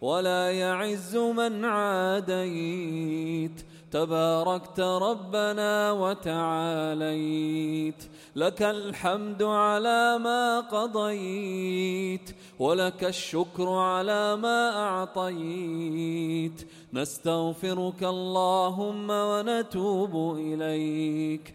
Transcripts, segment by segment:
ولا يعز من عاديت. تباركت ربنا وتعاليت. لك الحمد على ما قضيت ولك الشكر على ما أعطيت. نستغفرك اللهم ونتوب إليك.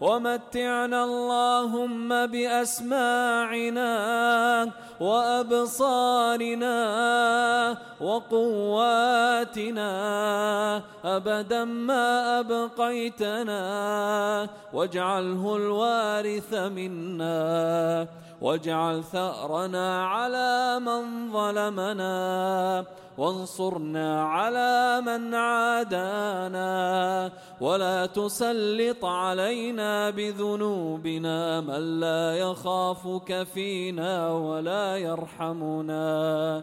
ومتعنا اللهم بأسماعنا وأبصارنا وقواتنا. أبدا ما أبقيتنا واجعله الوارث منا. واجعل ثأرنا على من ظلمنا. وانصرنا على من عادانا ولا تسلط علينا بذنوبنا من لا يخافك فينا ولا يرحمنا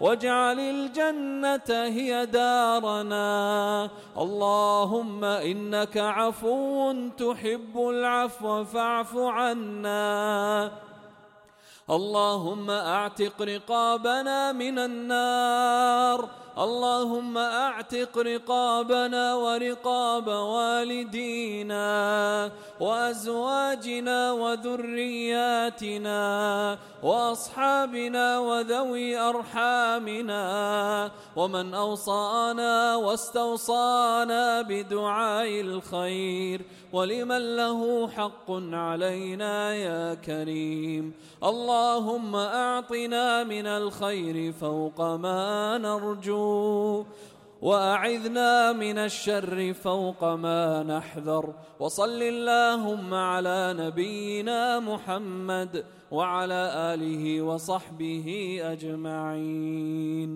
واجعل الجنة هي دارنا. اللهم إنك عفو تحب العفو فاعف عنا. اللهم أعتق رقابنا من النار. اللهم أعتق رقابنا ورقاب والدينا وأزواجنا وذرياتنا وأصحابنا وذوي أرحامنا ومن أوصانا واستوصانا بدعاء الخير ولمن له حق علينا يا كريم. اللهم أعطنا من الخير فوق ما نرجو وأعذنا من الشر فوق ما نحذر. وصل اللهم على نبينا محمد وعلى آله وصحبه أجمعين.